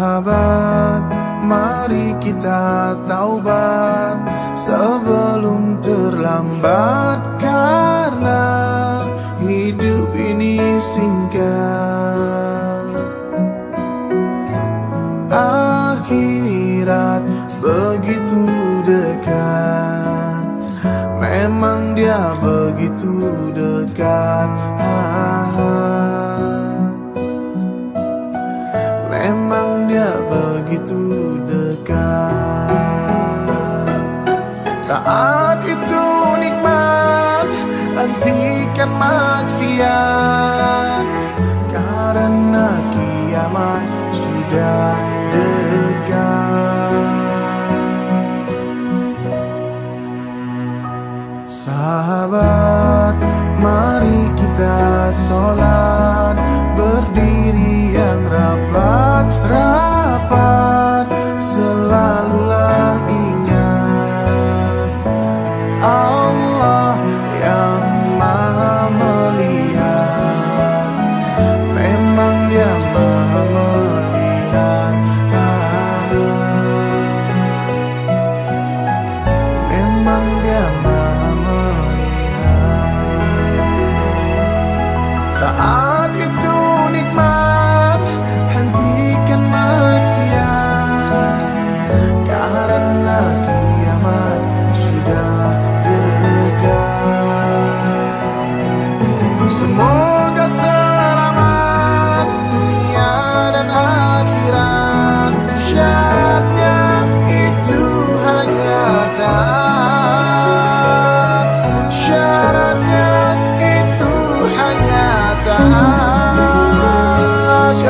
Sahabat, mari kita taubat. Sebelum terlambat karena begitu dekat. Taat itu nikmat Hentikan maksiat. Karena kiamat sudah dekat. Sahabat, mari kita sholat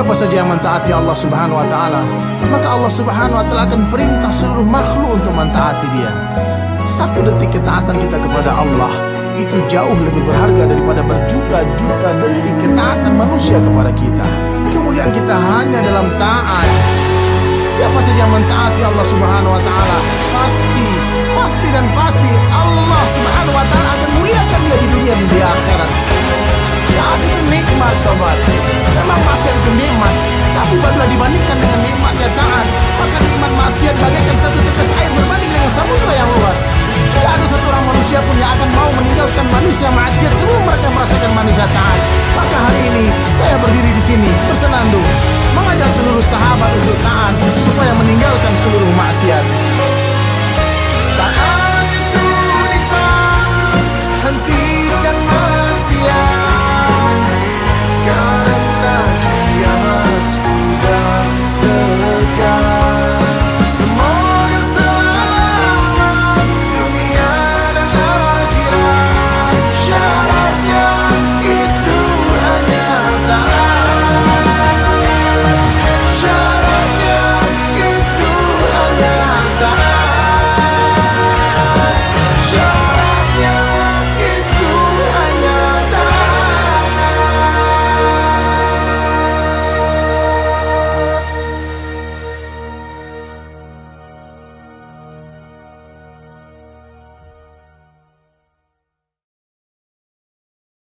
Siapa saja yang mentaati Allah Subhanahu wa taala, maka Allah Subhanahu wa taala akan perintah seluruh makhluk untuk mentaati Dia. Satu detik ketaatan kita kepada Allah itu jauh lebih berharga daripada berjuta-juta detik ketaatan manusia kepada kita. Kemudian kita hanya dalam taat. Siapa saja yang mentaati Allah Subhanahu wa taala, pasti, pasti dan pasti Allah Subhanahu wa taala akan muliakan dia di dunia dan di akhirat. Taat itu nikmat sobat Memang mau meninggalkan manusia maksiat Sebelum mereka merasakan manusia taat Maka hari ini saya berdiri di sini bersenandung Mengajak seluruh sahabat untuk taat Supaya meninggalkan seluruh maksiat